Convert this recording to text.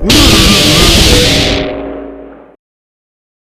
음.